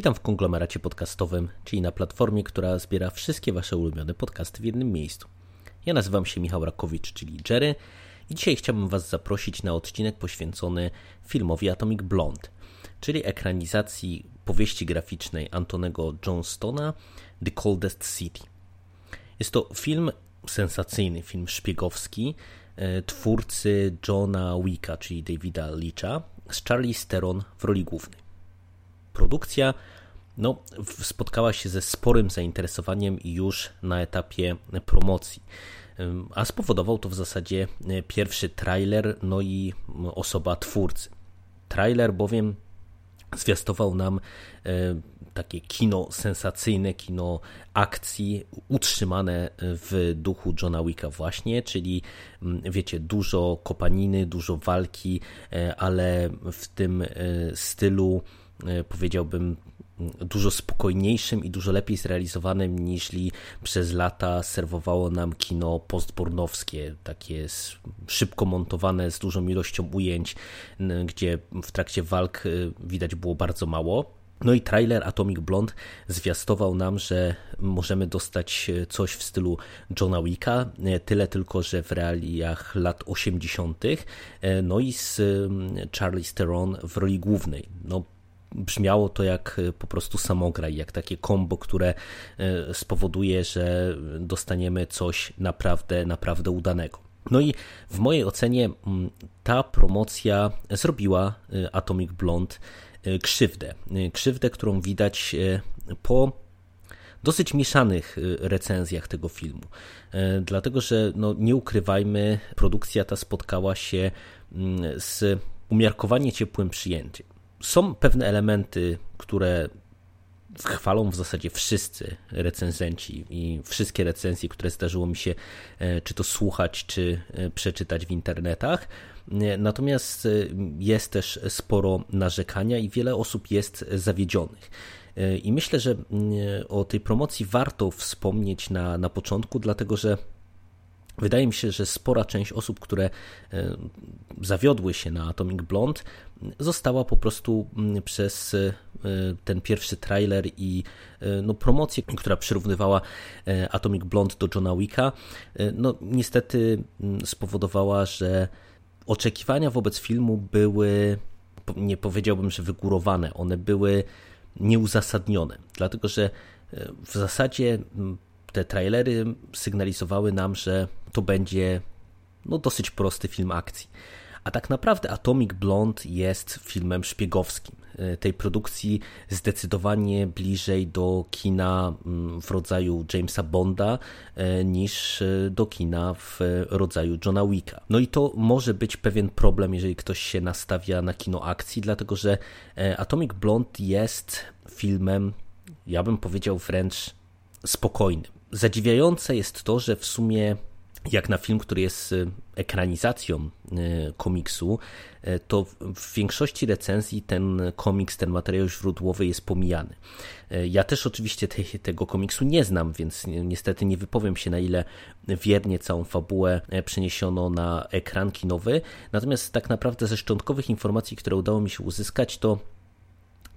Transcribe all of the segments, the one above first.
Witam w konglomeracie podcastowym, czyli na platformie, która zbiera wszystkie Wasze ulubione podcasty w jednym miejscu. Ja nazywam się Michał Rakowicz, czyli Jerry i dzisiaj chciałbym Was zaprosić na odcinek poświęcony filmowi Atomic Blonde, czyli ekranizacji powieści graficznej Antonego Johnstona The Coldest City. Jest to film sensacyjny, film szpiegowski e, twórcy Johna Wicka, czyli Davida Leacha, z Charlie Steron w roli głównej. Produkcja no, spotkała się ze sporym zainteresowaniem już na etapie promocji, a spowodował to w zasadzie pierwszy trailer, no i osoba twórcy. Trailer bowiem zwiastował nam e, takie kino sensacyjne, kino akcji utrzymane w duchu Johna Wicka właśnie, czyli wiecie, dużo kopaniny, dużo walki, e, ale w tym e, stylu powiedziałbym dużo spokojniejszym i dużo lepiej zrealizowanym niż przez lata serwowało nam kino postbornowskie, takie szybko montowane z dużą ilością ujęć, gdzie w trakcie walk y, widać było bardzo mało. No i trailer Atomic Blonde zwiastował nam, że możemy dostać y, coś w stylu Johna Wicka, tyle tylko, że w realiach lat 80., no i z Charlie Theron w roli głównej. No, brzmiało to jak e, po prostu samograj, jak takie kombo, które e, spowoduje, że dostaniemy coś naprawdę, naprawdę udanego. No i w mojej ocenie ta promocja zrobiła e, Atomic Blonde krzywdę. Krzywdę, którą widać po dosyć mieszanych recenzjach tego filmu. Dlatego, że no, nie ukrywajmy, produkcja ta spotkała się z umiarkowanie ciepłym przyjęciem są pewne elementy, które chwalą w zasadzie wszyscy recenzenci i wszystkie recenzje, które zdarzyło mi się e, czy to słuchać, czy e, przeczytać w internetach. E, natomiast jest też sporo narzekania i wiele osób jest zawiedzionych. I myślę, że o tej promocji warto wspomnieć na, na początku, dlatego że Wydaje mi się, że spora część osób, które e, zawiodły się na Atomic Blonde, została po prostu mm, przez e, ten pierwszy trailer i e, no, promocję, która przyrównywała Atomic Blonde do Johna Wicka, no niestety mm, spowodowała, że oczekiwania wobec filmu były, nie powiedziałbym, że wygórowane, one były nieuzasadnione, dlatego że w zasadzie mm, te trailery sygnalizowały nam, że to będzie no, dosyć prosty film akcji. A tak naprawdę Atomic Blonde jest filmem szpiegowskim. E, tej produkcji zdecydowanie bliżej do kina mm, w rodzaju Jamesa Bonda e, niż e, do kina w rodzaju Johna Wicka. No i to może być pewien problem, jeżeli ktoś się nastawia na kino akcji, dlatego że Atomic Blonde jest filmem, ja bym powiedział wręcz spokojnym. Zadziwiające jest to, że w sumie jak na film, który jest y, ekranizacją y, komiksu, y, to w większości recenzji ten komiks, ten materiał źródłowy jest pomijany. Ja też oczywiście te, tego komiksu nie znam, więc niestety nie wypowiem się na ile wiernie całą fabułę przeniesiono na ekran kinowy. Natomiast tak naprawdę ze szczątkowych informacji, które udało mi się uzyskać, to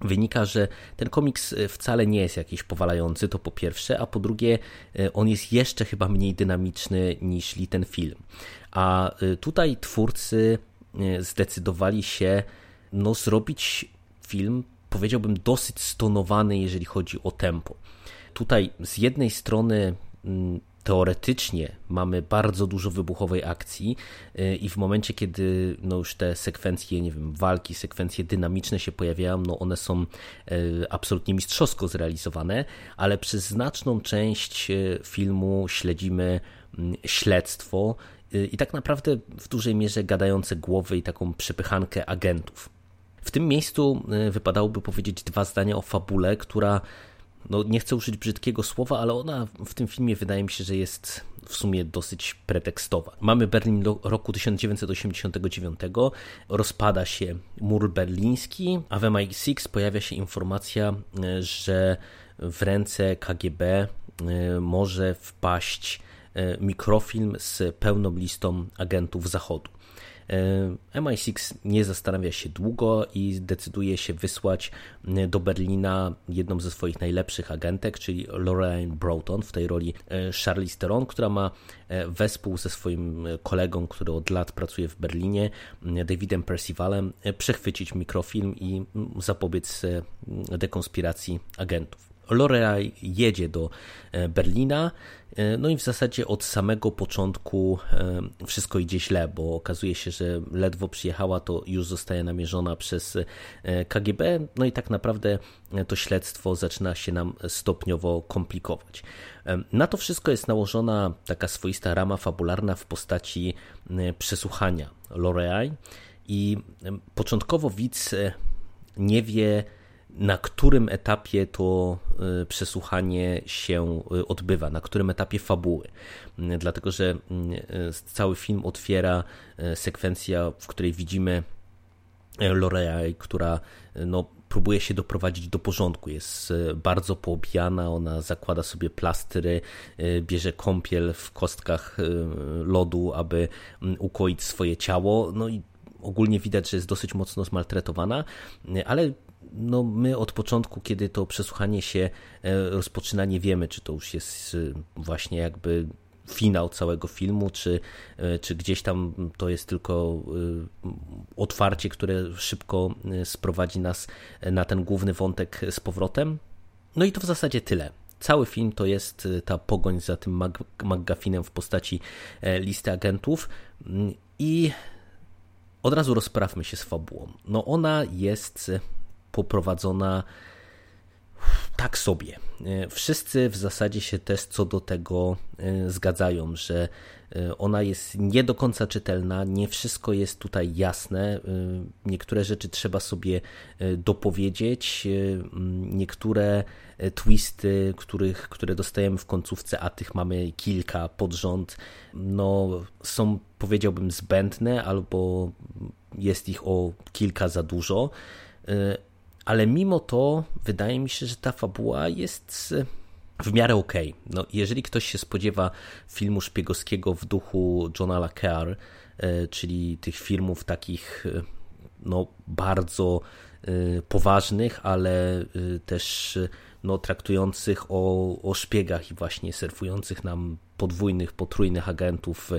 wynika, że ten komiks e, wcale nie jest jakiś powalający, to po pierwsze, a po drugie, e, on jest jeszcze chyba mniej dynamiczny niż ten film. A e, tutaj twórcy zdecydowali się no, zrobić film, powiedziałbym, dosyć stonowany, jeżeli chodzi o tempo. Tutaj z jednej strony mm, teoretycznie mamy bardzo dużo wybuchowej akcji y, i w momencie, kiedy no już te sekwencje, nie wiem, walki, sekwencje dynamiczne się pojawiają, no one są y, absolutnie mistrzowsko zrealizowane, ale przez znaczną część y, filmu śledzimy mm, śledztwo i tak naprawdę w dużej mierze gadające głowy i taką przepychankę agentów. W tym miejscu wypadałoby powiedzieć dwa zdania o fabule, która no nie chcę użyć brzydkiego słowa, ale ona w tym filmie wydaje mi się, że jest w sumie dosyć pretekstowa. Mamy Berlin roku 1989, rozpada się mur berliński, a w MI6 pojawia się informacja, że w ręce KGB e, może wpaść e, mikrofilm z pełną listą agentów Zachodu. E, MI6 nie zastanawia się długo i decyduje się wysłać e, do Berlina jedną ze swoich najlepszych agentek, czyli Lorraine Broughton w tej roli e, Charlize Theron, która ma wespół ze swoim kolegą, który od lat pracuje w Berlinie, Davidem Percivalem, przechwycić mikrofilm i zapobiec dekonspiracji agentów. Lorelai jedzie do e, Berlina, e, no i w zasadzie od samego początku e, wszystko idzie źle, bo okazuje się, że ledwo przyjechała, to już zostaje namierzona przez KGB, no i tak naprawdę to śledztwo zaczyna się nam stopniowo komplikować. Na to wszystko jest nałożona taka swoista rama fabularna w postaci przesłuchania Lorelai i początkowo widz nie wie, na którym etapie to y, przesłuchanie się y, odbywa, na którym etapie fabuły. Y, dlatego, że cały film otwiera sekwencja, w której widzimy Lorelai, która no, próbuje się doprowadzić do porządku. Jest bardzo poobijana, ona zakłada sobie plastry, bierze kąpiel w kostkach lodu, aby ukoić swoje ciało. No i ogólnie widać, że jest dosyć mocno zmaltretowana, ale no my od początku, kiedy to przesłuchanie się e, rozpoczyna, nie wiemy, czy to już jest e, właśnie jakby finał całego filmu, czy, e, czy gdzieś tam to jest tylko otwarcie, które szybko sprowadzi nas na ten główny wątek z powrotem. No i to w zasadzie tyle. Cały film to jest ta pogoń za tym McGuffinem w postaci listy agentów mm, i od razu rozprawmy się z fabułą. No ona jest poprowadzona tak sobie. E, wszyscy w zasadzie się też co do tego e, zgadzają, że e, ona jest nie do końca czytelna, nie wszystko jest tutaj jasne. Niektóre rzeczy trzeba sobie dopowiedzieć, niektóre twisty, których, które dostajemy w końcówce, a tych mamy kilka pod rząd, no, są powiedziałbym zbędne albo jest ich o kilka za dużo ale mimo to wydaje mi się, że ta fabuła jest w miarę okej. Okay. No, jeżeli ktoś się spodziewa filmu szpiegowskiego w duchu Johna Le e, czyli tych filmów takich e, no, bardzo e, poważnych, ale też no, traktujących o, o szpiegach i właśnie surfujących nam podwójnych, potrójnych agentów,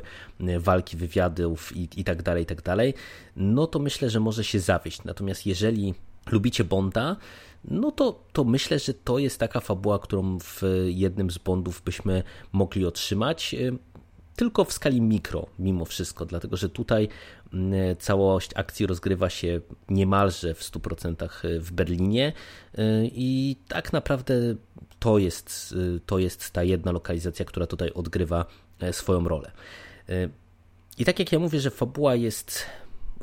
walki wywiadów i, i tak dalej, i tak dalej, no to myślę, że może się zawieść. Natomiast jeżeli lubicie Bonda, no to, to myślę, że to jest taka fabuła, którą w jednym z Bondów byśmy mogli otrzymać, e, tylko w skali mikro mimo wszystko, dlatego że tutaj całość akcji rozgrywa się niemalże w 100% w Berlinie e, i tak naprawdę to jest, e, to jest ta jedna lokalizacja, która tutaj odgrywa swoją rolę. I tak jak ja mówię, że fabuła jest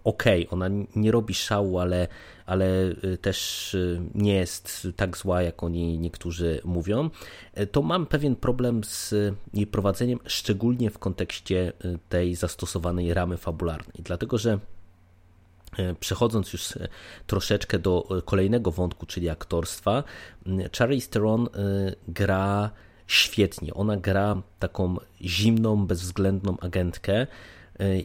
ok, ona nie robi szału, ale, ale y, też y, nie jest tak zła, jak oni niektórzy mówią, y, to mam pewien problem z jej prowadzeniem, szczególnie w kontekście tej zastosowanej ramy fabularnej, dlatego że Przechodząc już troszeczkę do kolejnego wątku, czyli aktorstwa, Charlize Theron gra świetnie. Ona gra taką zimną, bezwzględną agentkę, E,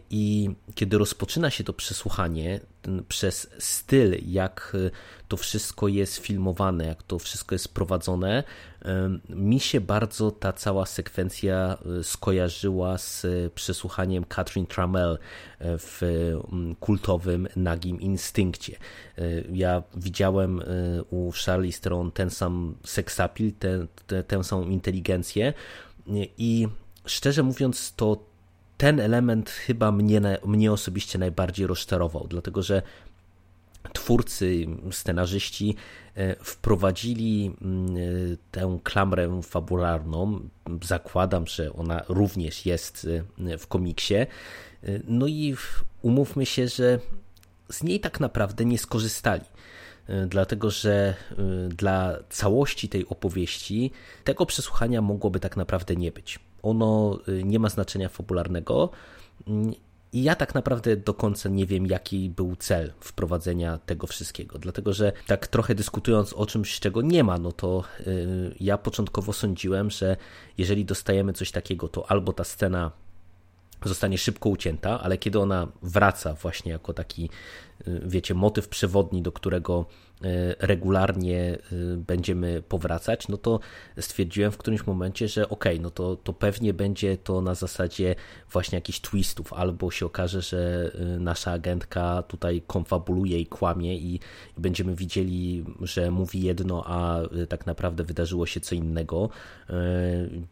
I kiedy rozpoczyna się to przesłuchanie, przez styl, jak e, to wszystko jest filmowane, jak to wszystko jest prowadzone, e, mi się bardzo ta cała sekwencja skojarzyła z przesłuchaniem Catherine Trammell w kultowym Nagim Instynkcie. Ja widziałem u Charlie Theron ten sam seksapil, tę samą inteligencję i szczerze mówiąc to ten element chyba mnie, mnie osobiście najbardziej rozczarował, dlatego że twórcy, scenarzyści e, wprowadzili mm, e, tę klamrę fabularną. Zakładam, że ona również jest e, w komiksie. No i umówmy się, że z niej tak naprawdę nie skorzystali. Dlatego, że dla całości tej opowieści tego przesłuchania mogłoby tak naprawdę nie być. Ono nie ma znaczenia fabularnego i ja tak naprawdę do końca nie wiem, jaki był cel wprowadzenia tego wszystkiego. Dlatego, że tak trochę dyskutując o czymś, czego nie ma, no to yy, ja początkowo sądziłem, że jeżeli dostajemy coś takiego, to albo ta scena zostanie szybko ucięta, ale kiedy ona wraca właśnie jako taki, y, wiecie, motyw przewodni, do którego y, regularnie y, będziemy powracać, no to stwierdziłem w którymś momencie, że okay, no to, to pewnie będzie to na zasadzie właśnie jakichś twistów, albo się okaże, że nasza agentka tutaj konfabuluje i kłamie i będziemy widzieli, że mówi jedno, a tak naprawdę wydarzyło się co innego,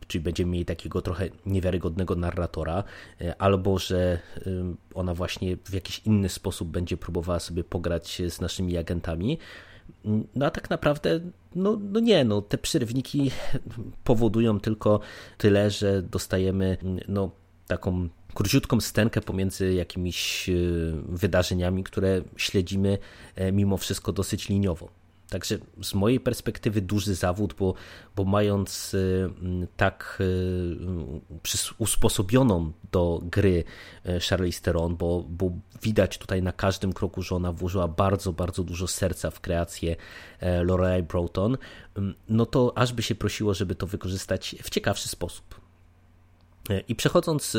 czyli będziemy mieli takiego trochę niewiarygodnego narratora, albo że ona właśnie w jakiś inny sposób będzie próbowała sobie pograć z naszymi agentami. No a tak naprawdę, no, no nie, no te przerywniki powodują tylko tyle, że dostajemy no, taką króciutką stenkę pomiędzy jakimiś wydarzeniami, które śledzimy e, mimo wszystko dosyć liniowo. Także z mojej perspektywy duży zawód, bo, bo mając y, tak y, usposobioną do gry y, Charlize Theron, bo, bo widać tutaj na każdym kroku, że ona włożyła bardzo, bardzo dużo serca w kreację e, Lorelai Broughton, no to aż by się prosiło, żeby to wykorzystać w ciekawszy sposób. E, I przechodząc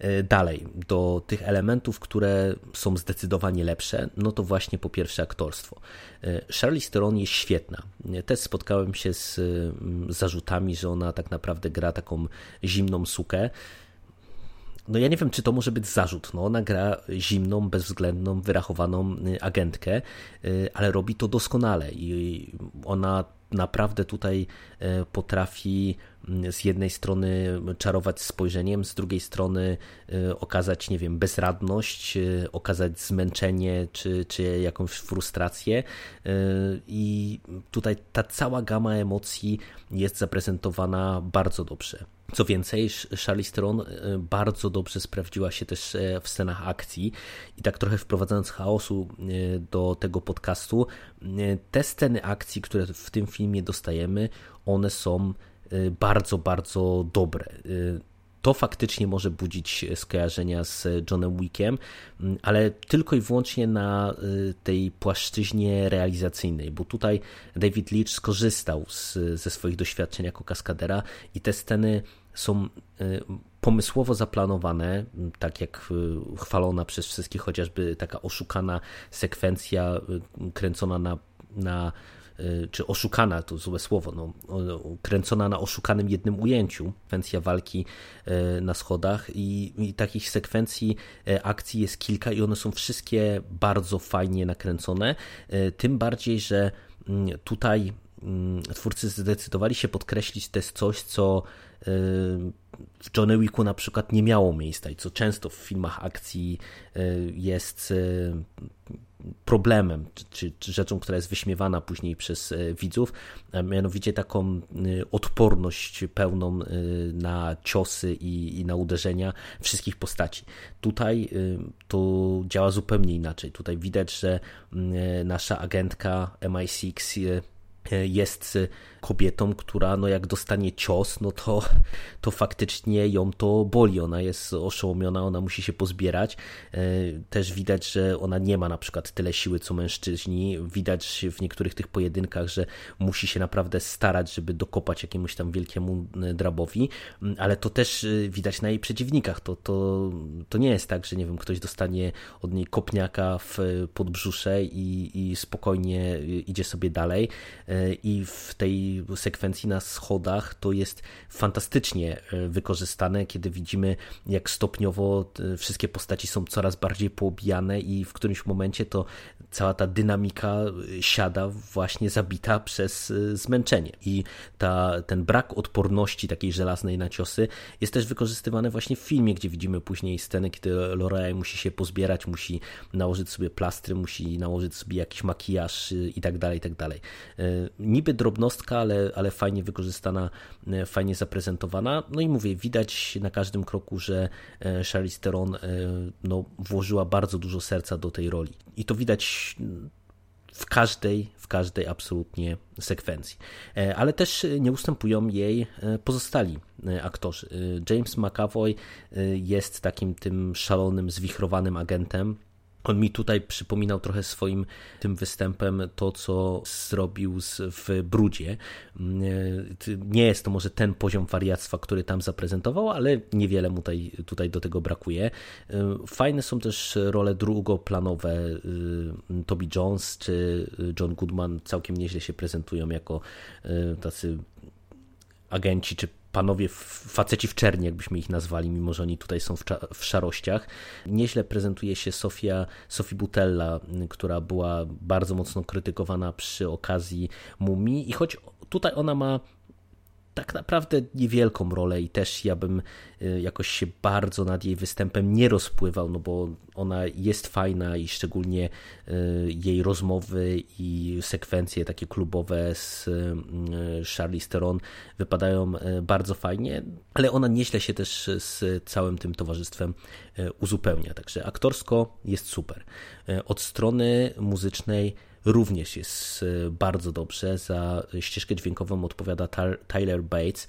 E, dalej do tych elementów, które są zdecydowanie lepsze, no to właśnie po pierwsze aktorstwo. E, Charlize Theron jest świetna. Też spotkałem się z zarzutami, że ona tak naprawdę gra taką zimną sukę. No ja nie wiem, czy to może być zarzut. No ona gra zimną, bezwzględną, wyrachowaną agentkę, ale robi to doskonale i ona naprawdę tutaj potrafi z jednej strony czarować spojrzeniem, z drugiej strony e, okazać, nie wiem, bezradność, e, okazać zmęczenie czy, czy jakąś frustrację. I tutaj ta cała gama emocji jest zaprezentowana bardzo dobrze. Co więcej, Charlize Theron bardzo dobrze sprawdziła się też w scenach akcji i tak trochę wprowadzając chaosu do tego podcastu, te sceny akcji, które w tym filmie dostajemy, one są y, bardzo, bardzo dobre. Y, to faktycznie może budzić skojarzenia z Johnem Wickiem, mm, ale tylko i wyłącznie na y, tej płaszczyźnie realizacyjnej, bo tutaj David Leach skorzystał z, ze swoich doświadczeń jako kaskadera i te sceny są pomysłowo zaplanowane, tak jak chwalona przez wszystkich, chociażby taka oszukana sekwencja kręcona na, na Y, czy oszukana, to złe słowo, no, kręcona na oszukanym jednym ujęciu, sekwencja walki y, na schodach i, i takich sekwencji y, akcji jest kilka i one są wszystkie bardzo fajnie nakręcone, tym bardziej, że mm, tutaj mm, twórcy zdecydowali się podkreślić też coś, co w Johnny Wicku na przykład nie miało miejsca i co często w filmach akcji jest problemem, czy, czy, rzeczą, która jest wyśmiewana później przez e, widzów, a mianowicie taką e, odporność pełną e, na ciosy i, i na uderzenia wszystkich postaci. Tutaj to działa zupełnie inaczej. Tutaj widać, że nasza agentka MI6 jest kobietą, która no jak dostanie cios, no to, to faktycznie ją to boli. Ona jest oszołomiona, ona musi się pozbierać. E, też widać, że ona nie ma na przykład tyle siły co mężczyźni. Widać w niektórych tych pojedynkach, że musi się naprawdę starać, żeby dokopać jakiemuś tam wielkiemu e, drabowi, mm, ale to też e, widać na jej przeciwnikach. To, to, to nie jest tak, że nie wiem, ktoś dostanie od niej kopniaka w podbrzusze i, i spokojnie idzie sobie dalej. I w tej sekwencji na schodach to jest fantastycznie e, wykorzystane, kiedy widzimy, jak stopniowo e, wszystkie postaci są coraz bardziej poobijane i w którymś momencie to cała ta dynamika siada właśnie zabita przez zmęczenie. I ta, ten brak odporności takiej żelaznej na ciosy jest też wykorzystywany właśnie w filmie, gdzie widzimy później sceny, kiedy Lorelai musi się pozbierać, musi nałożyć sobie plastry, musi nałożyć sobie jakiś makijaż i tak dalej, i tak dalej. Niby drobnostka, ale, ale fajnie wykorzystana, fajnie zaprezentowana. No i mówię, widać na każdym kroku, że Charlize Theron no, włożyła bardzo dużo serca do tej roli. I to widać w każdej, w każdej absolutnie sekwencji. E, ale też nie ustępują jej e, pozostali e, aktorzy. James McAvoy jest takim tym szalonym, zwichrowanym agentem, on mi tutaj przypominał trochę swoim tym występem to, co zrobił z, w Brudzie. Mm, nie jest to może ten poziom wariactwa, który tam zaprezentował, ale niewiele mu tutaj, tutaj do tego brakuje. Fajne są też role drugoplanowe. Toby Jones czy John Goodman całkiem nieźle się prezentują jako tacy agenci czy panowie faceci w czerni, jakbyśmy ich nazwali, mimo że oni tutaj są w, w szarościach. Nieźle prezentuje się Sofia, Sophie Butella, która była bardzo mocno krytykowana przy okazji Mumii i choć tutaj ona ma tak naprawdę niewielką rolę i też ja bym y, jakoś się bardzo nad jej występem nie rozpływał, no bo ona jest fajna i szczególnie y, jej rozmowy i sekwencje takie klubowe z y, Charlize Theron wypadają bardzo fajnie, ale ona nieźle się też z całym tym towarzystwem uzupełnia, także aktorsko jest super. Od strony muzycznej również jest e, bardzo dobrze. Za ścieżkę dźwiękową odpowiada Tyler Bates,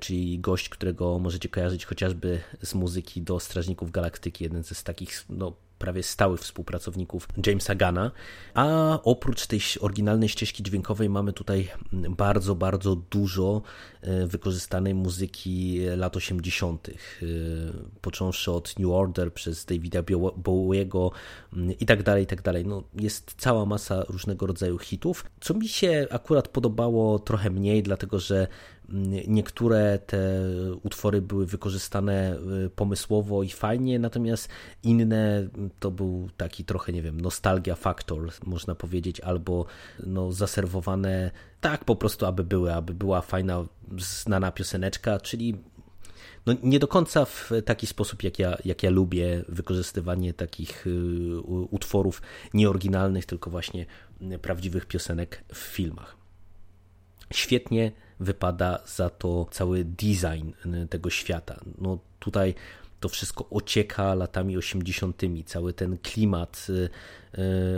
czyli gość, którego możecie kojarzyć chociażby z muzyki do Strażników Galaktyki, jeden z takich no, prawie stałych współpracowników Jamesa Gana. A oprócz tej oryginalnej ścieżki dźwiękowej mamy tutaj bardzo, bardzo dużo e, wykorzystanej muzyki lat 80., e, począwszy od New Order przez Davida Bowiego mm, i tak dalej, i tak dalej. No, jest cała masa różnego rodzaju hitów, co mi się akurat podobało trochę mniej, dlatego że Niektóre te utwory były wykorzystane y, pomysłowo i fajnie, natomiast inne to był taki trochę, nie wiem, nostalgia faktor, można powiedzieć, albo no, zaserwowane tak po prostu, aby były, aby była fajna, znana pioseneczka, czyli no nie do końca w taki sposób, jak ja, jak ja lubię wykorzystywanie takich y, utworów nieoryginalnych, tylko właśnie prawdziwych piosenek w filmach. Świetnie wypada za to cały design tego świata. No tutaj to wszystko ocieka latami 80., cały ten klimat y,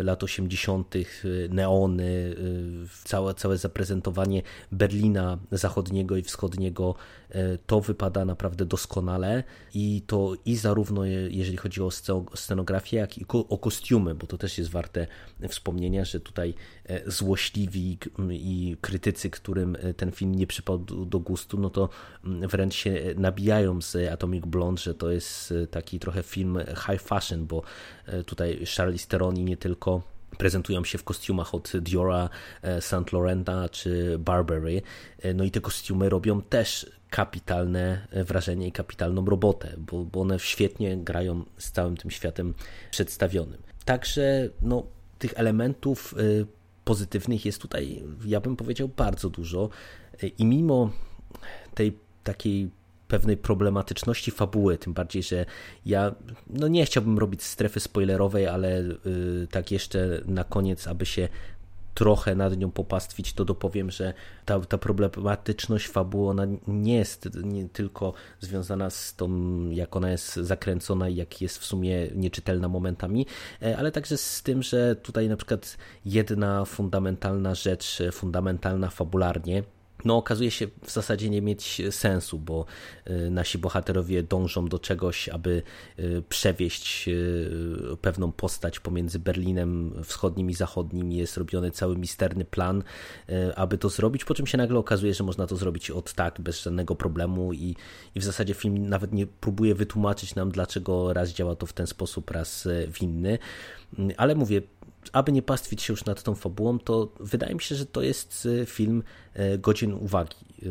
lat 80., neony, całe, całe zaprezentowanie Berlina zachodniego i wschodniego, to wypada naprawdę doskonale i to i zarówno jeżeli chodzi o scenografię, jak i o kostiumy, bo to też jest warte wspomnienia, że tutaj e, złośliwi i krytycy, którym e, ten film nie przypadł do gustu, no to wręcz się nabijają z Atomic Blonde, że to jest e, taki trochę film high fashion, bo tutaj Charlize Theron nie tylko prezentują się w kostiumach od Diora, Saint Laurenta czy Burberry. No i te kostiumy robią też kapitalne wrażenie i kapitalną robotę, bo, bo one świetnie grają z całym tym światem przedstawionym. Także no, tych elementów pozytywnych jest tutaj, ja bym powiedział, bardzo dużo i mimo tej takiej pewnej problematyczności fabuły, tym bardziej, że ja no nie chciałbym robić strefy spoilerowej, ale y, tak jeszcze na koniec, aby się trochę nad nią popastwić, to dopowiem, że ta, ta problematyczność fabuły, ona nie jest nie tylko związana z tą, jak ona jest zakręcona i jak jest w sumie nieczytelna momentami, e, ale także z tym, że tutaj na przykład jedna fundamentalna rzecz, fundamentalna fabularnie, no okazuje się w zasadzie nie mieć sensu, bo y, nasi bohaterowie dążą do czegoś, aby y, przewieźć pewną postać pomiędzy Berlinem wschodnim i zachodnim. Jest robiony cały misterny plan, aby to zrobić, po czym się nagle okazuje, że można to zrobić od tak, bez żadnego problemu i, i w zasadzie film nawet nie próbuje wytłumaczyć nam, dlaczego raz działa to w ten sposób, raz w inny. Ale mówię, aby nie pastwić się już nad tą fabułą, to wydaje mi się, że to jest e, film e, godzin uwagi. E,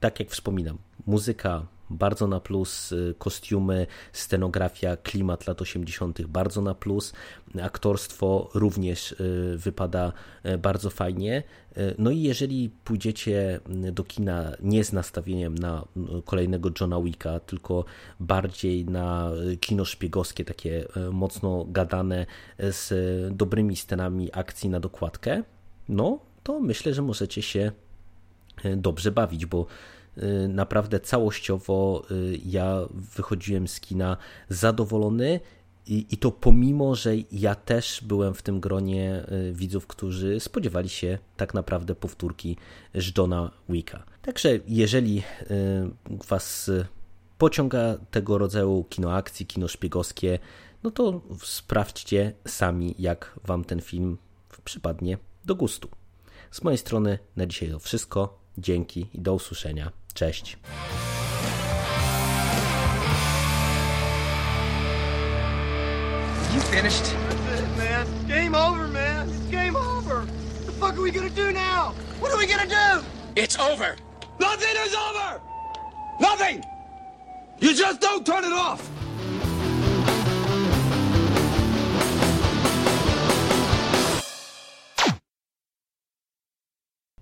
tak jak wspominam, muzyka bardzo na plus, y, kostiumy, scenografia, klimat lat 80. bardzo na plus, aktorstwo również y, wypada y, bardzo fajnie. No i jeżeli pójdziecie do kina nie z nastawieniem na kolejnego Johna Wicka, tylko bardziej na kino szpiegowskie, takie mocno gadane z dobrymi scenami akcji na dokładkę, no to myślę, że możecie się dobrze bawić, bo naprawdę całościowo y, ja wychodziłem z kina zadowolony i, i to pomimo, że ja też byłem w tym gronie y, widzów, którzy spodziewali się tak naprawdę powtórki z Johna Wicka. Także jeżeli was pociąga tego rodzaju kino akcji, kino szpiegowskie, no to sprawdźcie sami, jak wam ten film przypadnie do gustu. Z mojej strony na dzisiaj to wszystko. Dzięki i do usłyszenia. Cześć. You finished? That's it, man. Game over, man. It's game over. What the fuck are we gonna do now? What are we gonna do? It's over. Nothing is over! Nothing! You just don't turn it off!